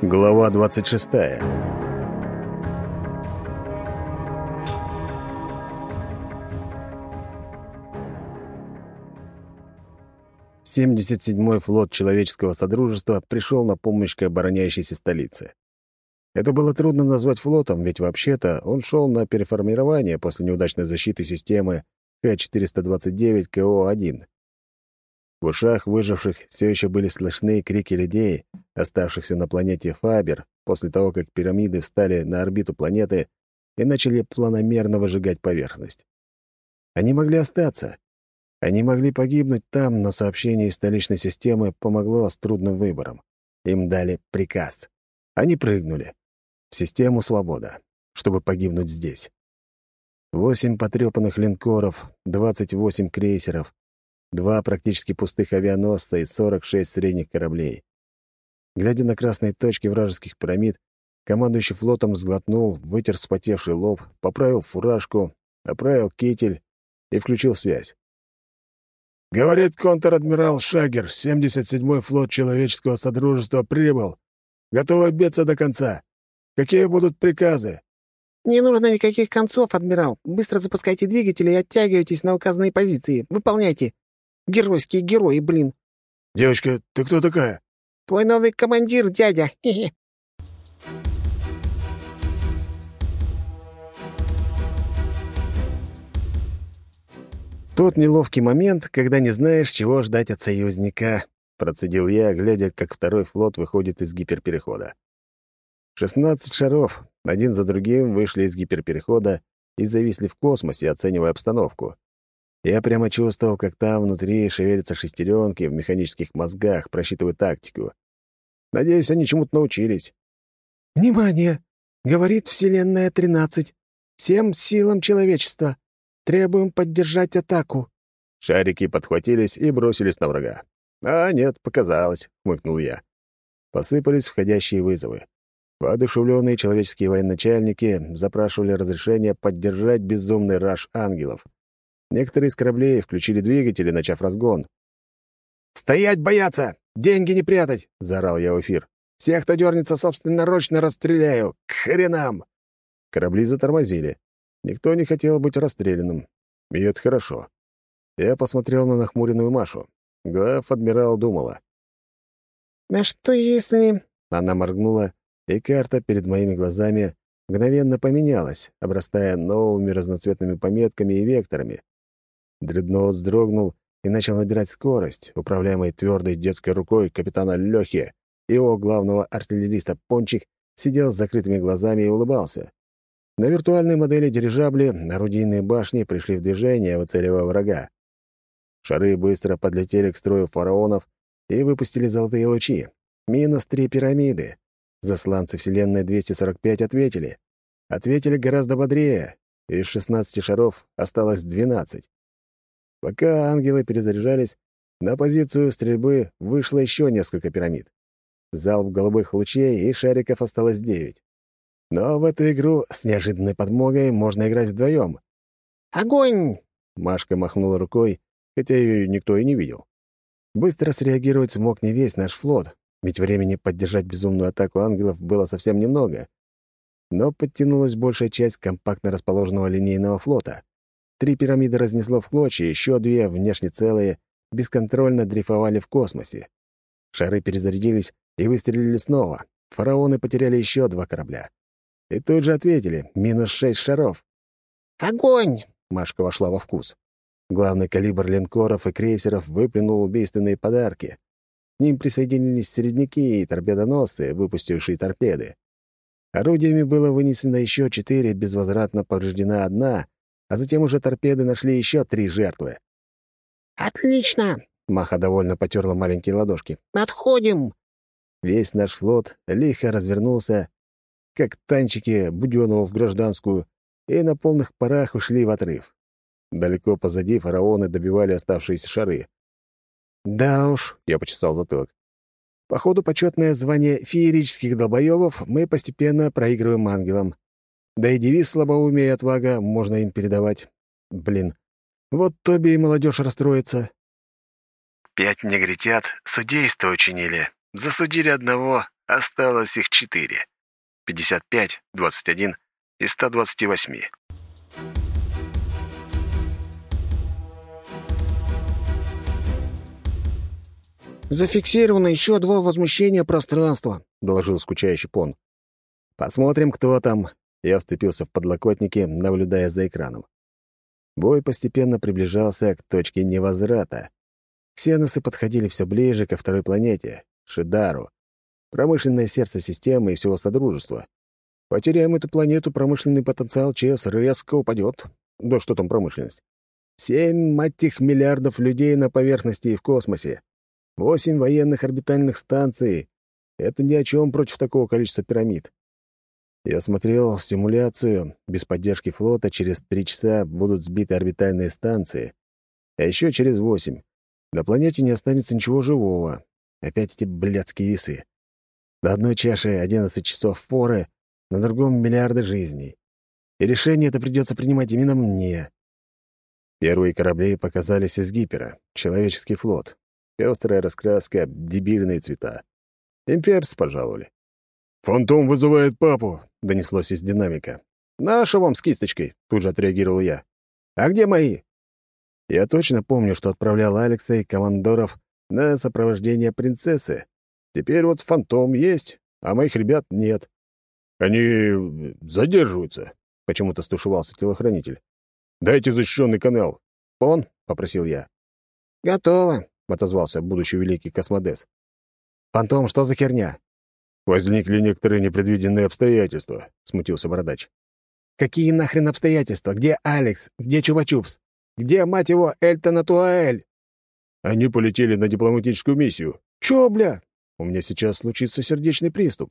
Глава 26. Семьдесят седьмой флот Человеческого Содружества пришел на помощь к обороняющейся столице. Это было трудно назвать флотом, ведь вообще-то он шел на переформирование после неудачной защиты системы К-429 КО-1. В ушах выживших все еще были слышны крики людей, оставшихся на планете Фабер, после того, как пирамиды встали на орбиту планеты и начали планомерно выжигать поверхность. Они могли остаться. Они могли погибнуть там, но сообщение из столичной системы помогло с трудным выбором. Им дали приказ. Они прыгнули. В систему «Свобода», чтобы погибнуть здесь. Восемь потрепанных линкоров, двадцать восемь крейсеров, два практически пустых авианосца и 46 средних кораблей. Глядя на красные точки вражеских пирамид, командующий флотом сглотнул, вытер вспотевший лоб, поправил фуражку, оправил китель и включил связь. «Говорит контр-адмирал Шагер, 77-й флот Человеческого Содружества прибыл. Готовы биться до конца. Какие будут приказы?» «Не нужно никаких концов, адмирал. Быстро запускайте двигатели и оттягивайтесь на указанные позиции. Выполняйте. Геройские герои, блин. «Девочка, ты кто такая?» Твой новый командир, дядя. Тот неловкий момент, когда не знаешь, чего ждать от союзника, процедил я, глядя, как второй флот выходит из гиперперехода. Шестнадцать шаров, один за другим, вышли из гиперперехода и зависли в космосе, оценивая обстановку. Я прямо чувствовал, как там внутри шевелятся шестеренки в механических мозгах, просчитывая тактику. Надеюсь, они чему-то научились. «Внимание! Говорит Вселенная-13. Всем силам человечества. Требуем поддержать атаку». Шарики подхватились и бросились на врага. «А, нет, показалось», — хмыкнул я. Посыпались входящие вызовы. Воодушевленные человеческие военачальники запрашивали разрешение поддержать безумный раж ангелов — Некоторые из кораблей включили двигатели, начав разгон. «Стоять бояться! Деньги не прятать!» — заорал я в эфир. «Всех, кто дернется, собственноручно расстреляю! К хренам!» Корабли затормозили. Никто не хотел быть расстрелянным. И это хорошо. Я посмотрел на нахмуренную Машу. Глав адмирал думала. «А что если...» Она моргнула, и карта перед моими глазами мгновенно поменялась, обрастая новыми разноцветными пометками и векторами. Дредноут вздрогнул и начал набирать скорость, управляемый твердой детской рукой капитана Лёхи. Его главного артиллериста Пончик сидел с закрытыми глазами и улыбался. На виртуальной модели дирижабли орудийные башни пришли в движение, выцеливая врага. Шары быстро подлетели к строю фараонов и выпустили золотые лучи. Минус три пирамиды. Засланцы Вселенной 245 ответили. Ответили гораздо бодрее. Из 16 шаров осталось 12. Пока ангелы перезаряжались, на позицию стрельбы вышло еще несколько пирамид. Залп голубых лучей и шариков осталось девять. Но в эту игру с неожиданной подмогой можно играть вдвоем. «Огонь!» — Машка махнула рукой, хотя ее никто и не видел. Быстро среагировать смог не весь наш флот, ведь времени поддержать безумную атаку ангелов было совсем немного. Но подтянулась большая часть компактно расположенного линейного флота. Три пирамиды разнесло в клочья, еще две, внешне целые, бесконтрольно дрейфовали в космосе. Шары перезарядились и выстрелили снова. Фараоны потеряли еще два корабля. И тут же ответили — минус шесть шаров. «Огонь!» — Машка вошла во вкус. Главный калибр линкоров и крейсеров выплюнул убийственные подарки. К ним присоединились середняки и торпедоносцы, выпустившие торпеды. Орудиями было вынесено еще четыре, безвозвратно повреждена одна, а затем уже торпеды нашли еще три жертвы. «Отлично!» — Маха довольно потерла маленькие ладошки. «Отходим!» Весь наш флот лихо развернулся, как танчики Будёнова в гражданскую, и на полных парах ушли в отрыв. Далеко позади фараоны добивали оставшиеся шары. «Да уж», — я почесал затылок. «Походу, почетное звание феерических долбоёбов мы постепенно проигрываем ангелам. Да и девиз «Слабоумие и отвага» можно им передавать. Блин, вот Тоби и молодежь расстроится. Пять негритят судейство учинили. Засудили одного, Осталось их четыре. 55, 21 из 128. «Зафиксировано еще два возмущения пространства», — доложил скучающий Пон. «Посмотрим, кто там». Я вцепился в подлокотники, наблюдая за экраном. Бой постепенно приближался к точке невозврата. Ксеносы подходили все ближе ко второй планете — Шидару, промышленное сердце системы и всего Содружества. Потеряем эту планету, промышленный потенциал ЧС резко упадет. Да что там промышленность? Семь, мать их, миллиардов людей на поверхности и в космосе. Восемь военных орбитальных станций. Это ни о чем против такого количества пирамид. Я смотрел симуляцию. Без поддержки флота через три часа будут сбиты орбитальные станции. А еще через восемь. На планете не останется ничего живого. Опять эти блядские весы. На одной чаше 11 часов форы, на другом — миллиарды жизней. И решение это придется принимать именно мне. Первые корабли показались из гипера. Человеческий флот. Пестрая раскраска, дебильные цвета. Имперцы пожаловали. «Фантом вызывает папу», — донеслось из динамика. «Наша вам с кисточкой», — тут же отреагировал я. «А где мои?» Я точно помню, что отправлял Алекса и командоров на сопровождение принцессы. Теперь вот фантом есть, а моих ребят нет. Они задерживаются, — почему-то стушевался телохранитель. Дайте защищенный канал. Он, — попросил я. Готово, — отозвался будущий великий космодес. «Фантом, что за херня?» «Возникли некоторые непредвиденные обстоятельства», — смутился бородач. «Какие нахрен обстоятельства? Где Алекс? Где Чупа-Чупс? Где, мать его, Эльтона Туаэль?» «Они полетели на дипломатическую миссию». «Чё, бля?» У меня сейчас случится сердечный приступ.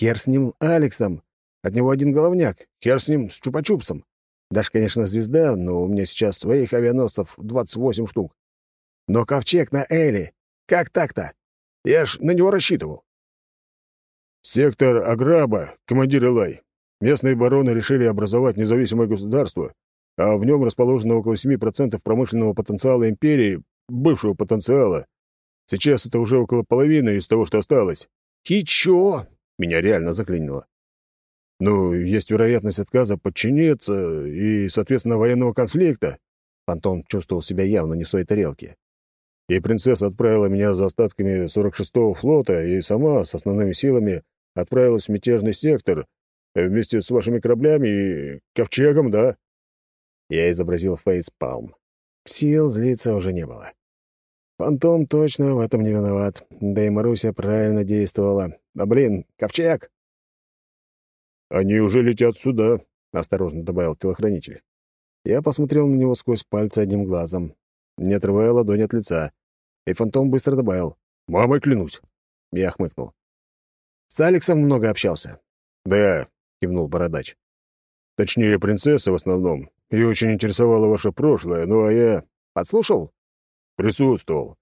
Хер с ним Алексом. От него один головняк. Хер с ним с Чупа-Чупсом. Дашь, конечно, звезда, но у меня сейчас своих авианосцев 28 штук. Но ковчег на Эли. Как так-то? Я ж на него рассчитывал. Сектор Аграба, командир Элай. Местные бароны решили образовать независимое государство, а в нем расположено около 7% промышленного потенциала империи, бывшего потенциала, Сейчас это уже около половины из того, что осталось. И чё? Меня реально заклинило. Ну, есть вероятность отказа подчиниться и, соответственно, военного конфликта. Фантом чувствовал себя явно не в своей тарелке. И принцесса отправила меня за остатками 46-го флота и сама с основными силами отправилась в мятежный сектор вместе с вашими кораблями и ковчегом, да? Я изобразил фейспалм. Сил злиться уже не было. Фантом точно в этом не виноват. Да и Маруся правильно действовала. А блин, ковчег! «Они уже летят сюда», — осторожно добавил телохранитель. Я посмотрел на него сквозь пальцы одним глазом, не отрывая ладонь от лица. И фантом быстро добавил. «Мамой клянусь». Я хмыкнул. «С Алексом много общался». «Да», — кивнул бородач. «Точнее, принцесса в основном. Ее очень интересовало ваше прошлое, ну а я...» «Подслушал?» «Присутствовал».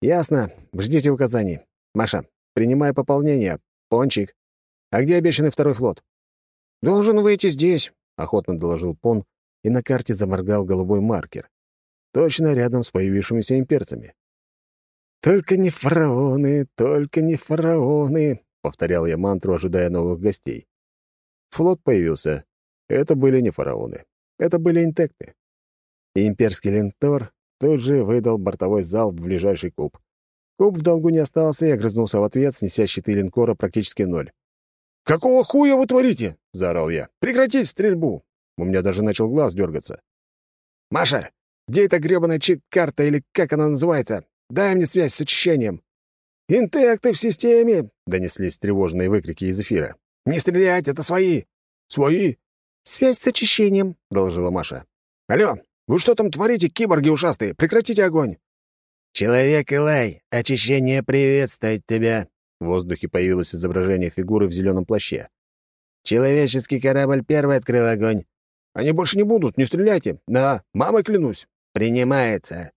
«Ясно. Ждите указаний. Маша, принимай пополнение. Пончик. А где обещанный второй флот?» «Должен выйти здесь», — охотно доложил Пон, и на карте заморгал голубой маркер. Точно рядом с появившимися имперцами. «Только не фараоны, только не фараоны», — повторял я мантру, ожидая новых гостей. Флот появился. Это были не фараоны. Это были интекты. Имперский линтор тут же выдал бортовой залп в ближайший куб. Куб в долгу не остался и огрызнулся в ответ, снеся щиты линкора практически ноль. «Какого хуя вы творите?» — заорал я. «Прекратить стрельбу!» У меня даже начал глаз дергаться. «Маша, где эта гребаная чек-карта или как она называется? Дай мне связь с очищением!» «Интекты в системе!» — донеслись тревожные выкрики из эфира. «Не стрелять, это свои!» «Свои?» «Связь с очищением», — доложила Маша. «Алло, вы что там творите, киборги ушастые? Прекратите огонь!» «Человек Илай, очищение приветствует тебя!» В воздухе появилось изображение фигуры в зеленом плаще. «Человеческий корабль первый открыл огонь». «Они больше не будут, не стреляйте! Да, мамой клянусь!» «Принимается!»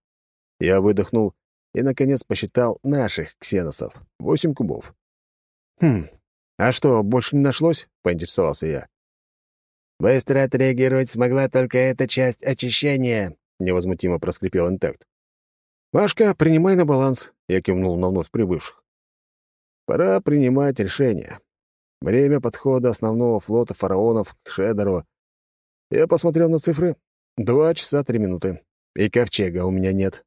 Я выдохнул и, наконец, посчитал наших ксеносов. Восемь кубов. «Хм, а что, больше не нашлось?» — поинтересовался я. «Быстро отреагировать смогла только эта часть очищения», — невозмутимо проскрипел Интект. «Машка, принимай на баланс», — я кивнул на вновь прибывших. Пора принимать решение. Время подхода основного флота фараонов к Шедеру. Я посмотрел на цифры. Два часа три минуты. И ковчега у меня нет.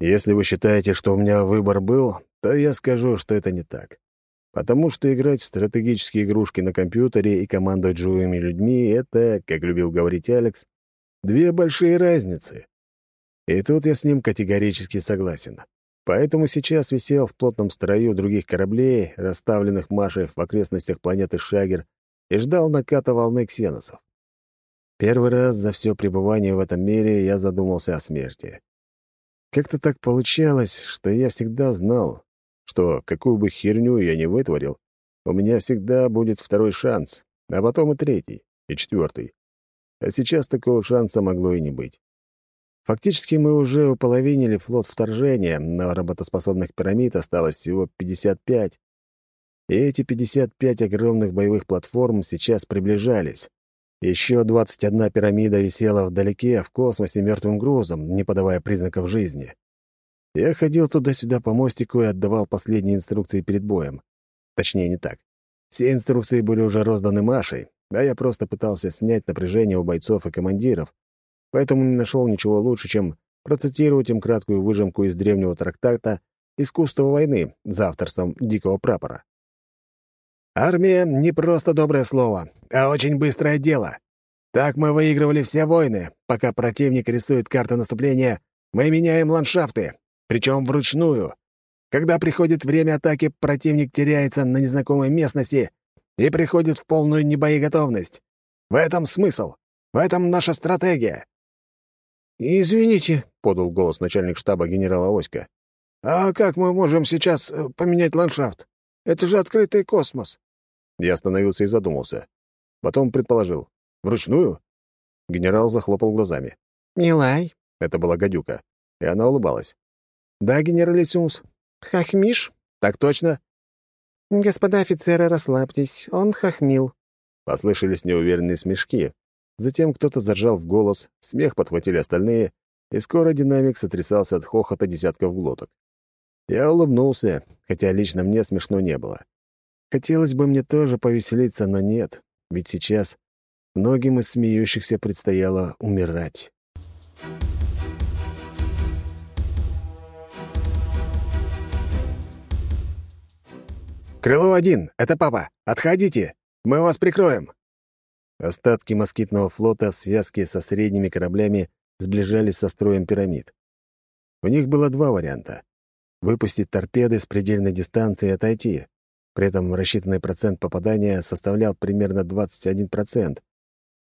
Если вы считаете, что у меня выбор был, то я скажу, что это не так. Потому что играть в стратегические игрушки на компьютере и командовать живыми людьми — это, как любил говорить Алекс, две большие разницы. И тут я с ним категорически согласен. Поэтому сейчас висел в плотном строю других кораблей, расставленных Машей в окрестностях планеты Шагер, и ждал наката волны ксеносов. Первый раз за все пребывание в этом мире я задумался о смерти. Как-то так получалось, что я всегда знал, что какую бы херню я ни вытворил, у меня всегда будет второй шанс, а потом и третий, и четвертый. А сейчас такого шанса могло и не быть. Фактически мы уже уполовинили флот вторжения, на работоспособных пирамид осталось всего 55. И эти 55 огромных боевых платформ сейчас приближались. Еще 21 пирамида висела вдалеке, в космосе мертвым грузом, не подавая признаков жизни. Я ходил туда-сюда по мостику и отдавал последние инструкции перед боем. Точнее, не так. Все инструкции были уже розданы Машей, а я просто пытался снять напряжение у бойцов и командиров, поэтому не нашел ничего лучше, чем процитировать им краткую выжимку из древнего трактата «Искусство войны» за авторством Дикого Прапора. «Армия — не просто доброе слово, а очень быстрое дело. Так мы выигрывали все войны. Пока противник рисует карты наступления, мы меняем ландшафты, причем вручную. Когда приходит время атаки, противник теряется на незнакомой местности и приходит в полную небоеготовность. В этом смысл. В этом наша стратегия. «Извините», — подал голос начальник штаба генерала Оська. «А как мы можем сейчас э, поменять ландшафт? Это же открытый космос». Я остановился и задумался. Потом предположил. «Вручную?» Генерал захлопал глазами. «Не лай». Это была гадюка, и она улыбалась. «Да, генералиссимус». «Хахмиш?» «Так точно». «Господа офицеры, расслабьтесь, он хохмил». Послышались неуверенные смешки. Затем кто-то заржал в голос, смех подхватили остальные, и скоро динамик сотрясался от хохота десятков глоток. Я улыбнулся, хотя лично мне смешно не было. Хотелось бы мне тоже повеселиться, но нет, ведь сейчас многим из смеющихся предстояло умирать. «Крылов-1, это папа! Отходите! Мы вас прикроем!» Остатки москитного флота в связке со средними кораблями сближались со строем пирамид. У них было два варианта — выпустить торпеды с предельной дистанции и отойти. При этом рассчитанный процент попадания составлял примерно 21%.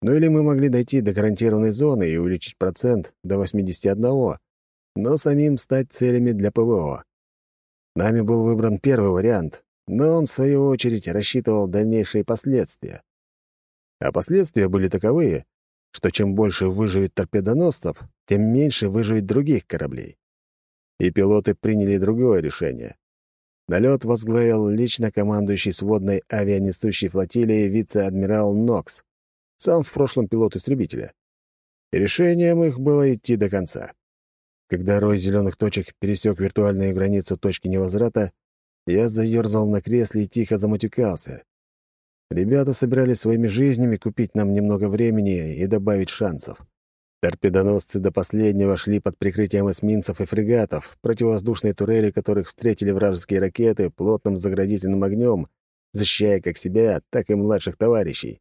Ну или мы могли дойти до гарантированной зоны и увеличить процент до 81, но самим стать целями для ПВО. Нами был выбран первый вариант, но он, в свою очередь, рассчитывал дальнейшие последствия. А последствия были таковые, что чем больше выживет торпедоносцев, тем меньше выживет других кораблей. И пилоты приняли другое решение. Налет возглавил лично командующий сводной авианесущей флотилией вице-адмирал Нокс, сам в прошлом пилот истребителя. И решением их было идти до конца. Когда рой зеленых точек пересек виртуальную границу точки невозврата, я заерзал на кресле и тихо замутюкался. Ребята собирались своими жизнями купить нам немного времени и добавить шансов. Торпедоносцы до последнего шли под прикрытием эсминцев и фрегатов, противовоздушные турели которых встретили вражеские ракеты плотным заградительным огнем, защищая как себя, так и младших товарищей.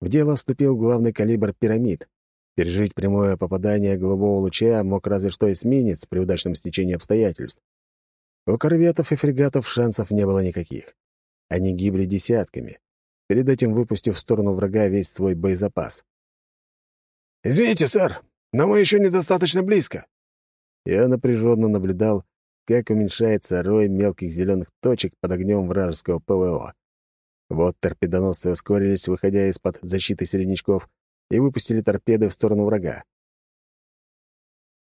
В дело вступил главный калибр пирамид. Пережить прямое попадание голубого луча мог разве что эсминец при удачном стечении обстоятельств. У корветов и фрегатов шансов не было никаких. Они гибли десятками, перед этим выпустив в сторону врага весь свой боезапас. «Извините, сэр, но мы еще недостаточно близко». Я напряженно наблюдал, как уменьшается рой мелких зеленых точек под огнем вражеского ПВО. Вот торпедоносцы ускорились, выходя из-под защиты середнячков, и выпустили торпеды в сторону врага.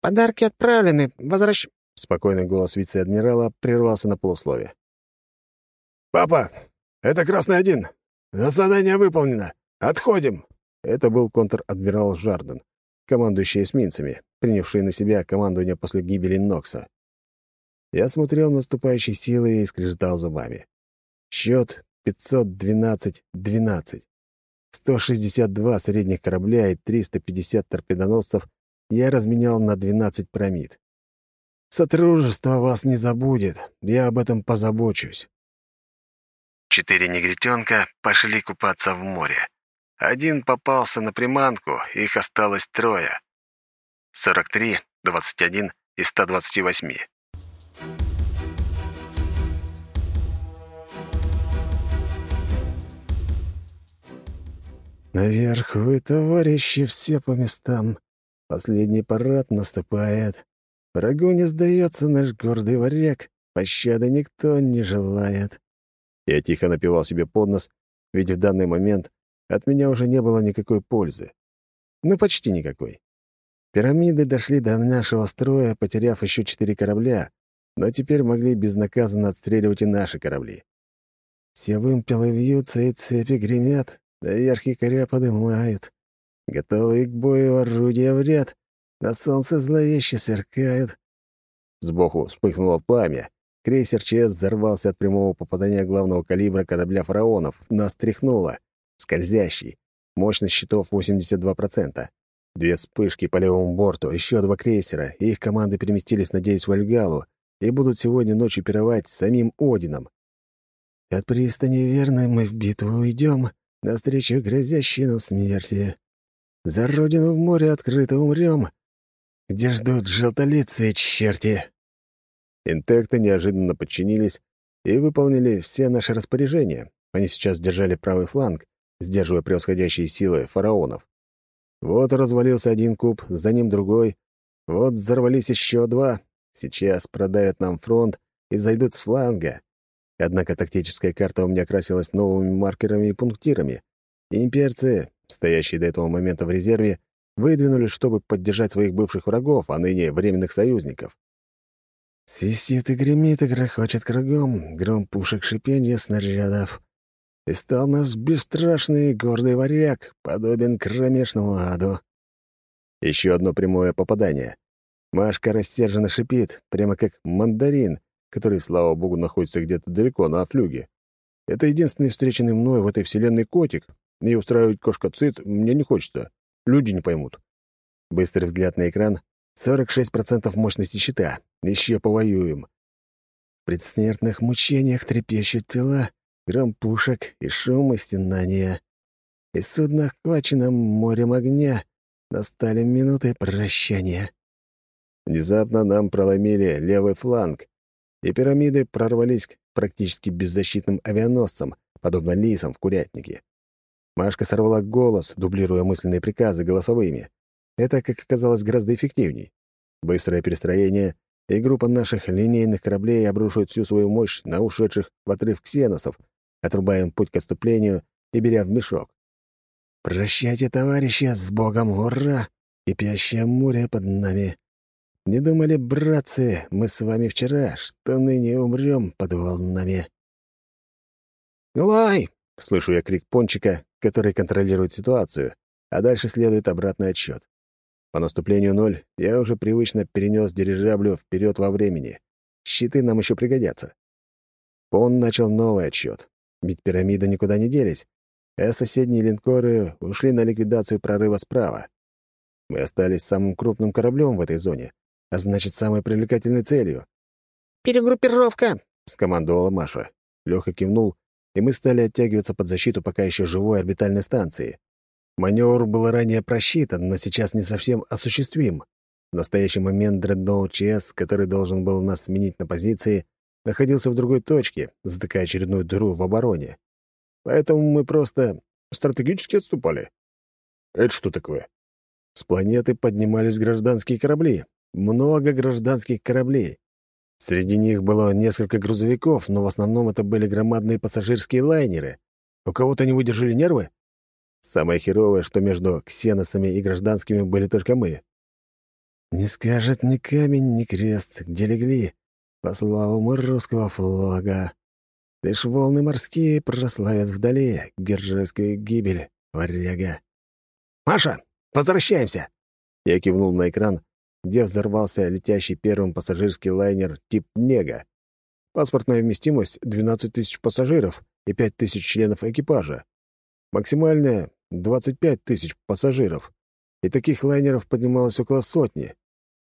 «Подарки отправлены. Возвращ...» Спокойный голос вице-адмирала прервался на полуслове. «Папа, это Красный один. Задание выполнено. Отходим!» Это был контр-адмирал Жарден, командующие эсминцами, принявшие на себя командование после гибели Нокса. Я смотрел на наступающие силы и скрежетал зубами. Счет 512-12. 162 средних корабля и 350 торпедоносцев я разменял на 12 пирамид. Сотрудничество вас не забудет, я об этом позабочусь. Четыре негритенка пошли купаться в море. Один попался на приманку, их осталось трое. 43, 21 и 128. Наверх вы, товарищи, все по местам. Последний парад наступает. Врагу не сдается наш гордый варяг, пощады никто не желает. Я тихо напевал себе под нос, ведь в данный момент от меня уже не было никакой пользы. Ну, почти никакой. Пирамиды дошли до нашего строя, потеряв еще четыре корабля, но теперь могли безнаказанно отстреливать и наши корабли. Все вымпелы вьются и цепи гремят, Наверх якоря подымают. Готовые к бою орудия в ряд. На солнце зловеще сверкают. Сбоку вспыхнуло пламя. Крейсер ЧС взорвался от прямого попадания главного калибра корабля фараонов. Нас тряхнуло. Скользящий. Мощность щитов 82%. Две вспышки по левому борту, еще два крейсера, и их команды переместились, надеюсь, в Альгалу, и будут сегодня ночью пировать с самим Одином. От пристани верной мы в битву уйдем, навстречу грозящей нам смерти. За родину в море открыто умрем, где ждут желтолицые черти». Интекты неожиданно подчинились и выполнили все наши распоряжения. Они сейчас держали правый фланг, сдерживая превосходящие силы фараонов. Вот развалился один куб, за ним другой. Вот взорвались еще два. Сейчас продавят нам фронт и зайдут с фланга. Однако тактическая карта у меня красилась новыми маркерами и пунктирами. Имперцы, стоящие до этого момента в резерве, выдвинулись, чтобы поддержать своих бывших врагов, а ныне временных союзников. Свистит и гремит и грохочет кругом, гром пушек шипенья снарядов. И стал наш бесстрашный гордый варяг, подобен кромешному аду. Еще одно прямое попадание. Машка рассерженно шипит, прямо как мандарин, который, слава богу, находится где-то далеко на флюге. Это единственный встреченный мной в этой вселенной котик, и устраивать кошка-цит мне не хочется. Люди не поймут. Быстрый взгляд на экран. 46% мощности щита. Еще повоюем. В предсмертных мучениях трепещут тела, гром пушек и шум и стенания. И судно охвачено морем огня. Настали минуты прощания. Внезапно нам проломили левый фланг, и пирамиды прорвались к практически беззащитным авианосцам, подобно лисам в курятнике. Машка сорвала голос, дублируя мысленные приказы голосовыми. Это, как оказалось, гораздо эффективней. Быстрое перестроение, и группа наших линейных кораблей обрушивает всю свою мощь на ушедших в отрыв ксеносов, отрубая им путь к отступлению и беря в мешок. «Прощайте, товарищи, с Богом, ура! Кипящее море под нами!» Не думали, братцы, мы с вами вчера, что ныне умрем под волнами. «Лай!» — слышу я крик Пончика, который контролирует ситуацию, а дальше следует обратный отсчет. По наступлению ноль я уже привычно перенес дирижаблю вперед во времени. Щиты нам еще пригодятся. Он начал новый отсчет, ведь пирамиды никуда не делись, а соседние линкоры ушли на ликвидацию прорыва справа. Мы остались самым крупным кораблем в этой зоне, а значит, самой привлекательной целью. «Перегруппировка!» — скомандовала Маша. Лёха кивнул, и мы стали оттягиваться под защиту пока еще живой орбитальной станции. Маневр был ранее просчитан, но сейчас не совсем осуществим. В настоящий момент дредноут ЧС, который должен был нас сменить на позиции, находился в другой точке, затыкая очередную дыру в обороне. Поэтому мы просто стратегически отступали. Это что такое? С планеты поднимались гражданские корабли, много гражданских кораблей. Среди них было несколько грузовиков, но в основном это были громадные пассажирские лайнеры. У кого-то не выдержали нервы? Самое херовое, что между ксеносами и гражданскими были только мы. Не скажет ни камень, ни крест, где легли, по славу русского флага. Лишь волны морские прославят вдали героическую гибель варяга. «Маша, возвращаемся!» Я кивнул на экран, где взорвался летящий первым пассажирский лайнер тип «Нега». Паспортная вместимость — 12 тысяч пассажиров и 5 тысяч членов экипажа. Максимальная — 25 тысяч пассажиров. И таких лайнеров поднималось около сотни.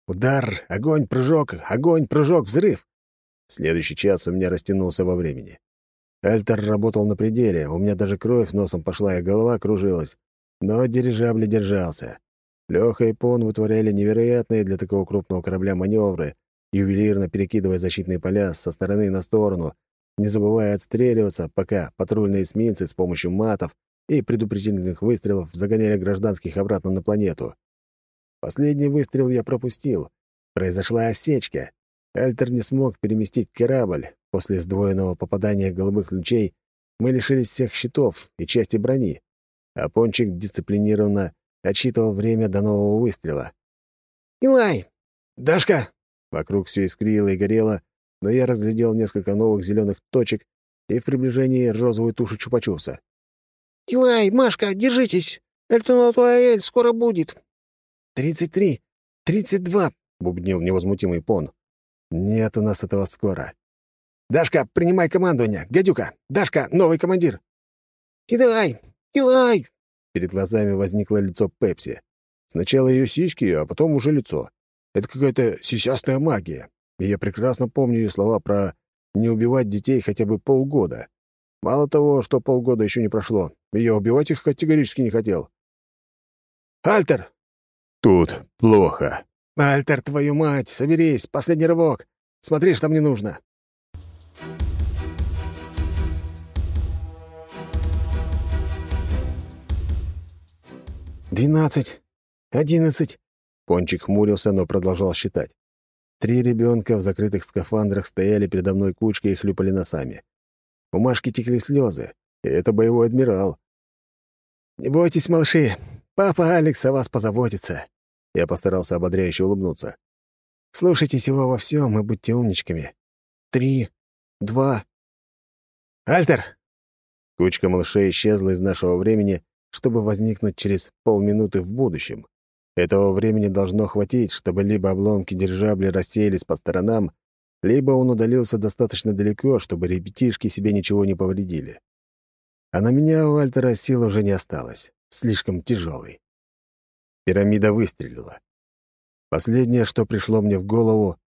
Удар, огонь, прыжок, огонь, прыжок, взрыв. Следующий час у меня растянулся во времени. Альтер работал на пределе, у меня даже кровь носом пошла и голова кружилась. Но дирижабль держался. Лёха и Пон вытворяли невероятные для такого крупного корабля маневры, ювелирно перекидывая защитные поля со стороны на сторону, не забывая отстреливаться, пока патрульные эсминцы с помощью матов и предупредительных выстрелов загоняли гражданских обратно на планету. Последний выстрел я пропустил. Произошла осечка. Альтер не смог переместить корабль. После сдвоенного попадания голубых лучей мы лишились всех щитов и части брони, а Пончик дисциплинированно отсчитывал время до нового выстрела. «Илай! Дашка!» Вокруг все искрило и горело, но я разглядел несколько новых зеленых точек и в приближении розовую тушу чупачуса. «Илай, Машка, держитесь! Эльтонатуаэль скоро будет!» «Тридцать три! Тридцать два!» — бубнил невозмутимый Пон. «Нет у нас этого скоро. Дашка, принимай командование! Гадюка! Дашка, новый командир!» «Илай! Илай!» Перед глазами возникло лицо Пепси. Сначала ее сиськи, а потом уже лицо. Это какая-то сисястая магия. И я прекрасно помню ее слова про «не убивать детей хотя бы полгода». Мало того, что полгода еще не прошло, и я убивать их категорически не хотел. «Альтер!» «Тут плохо». «Альтер, твою мать, соберись, последний рывок. Смотри, что мне нужно». «Двенадцать, одиннадцать». Пончик хмурился, но продолжал считать. Три ребенка в закрытых скафандрах стояли передо мной кучкой и хлюпали носами. У Машки текли слезы, и это боевой адмирал. «Не бойтесь, малыши, папа Алекс о вас позаботится». Я постарался ободряюще улыбнуться. «Слушайтесь его во всем и будьте умничками. Три, два...» «Альтер!» Кучка малышей исчезла из нашего времени, чтобы возникнуть через полминуты в будущем. Этого времени должно хватить, чтобы либо обломки дирижабля рассеялись по сторонам, либо он удалился достаточно далеко, чтобы ребятишки себе ничего не повредили. А на меня у Альтера сил уже не осталось, слишком тяжелый. Пирамида выстрелила. Последнее, что пришло мне в голову,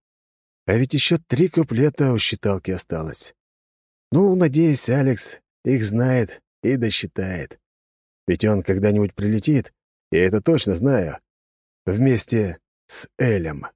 а ведь еще три куплета у считалки осталось. Ну, надеюсь, Алекс их знает и досчитает. Ведь он когда-нибудь прилетит, я это точно знаю, вместе с Элем.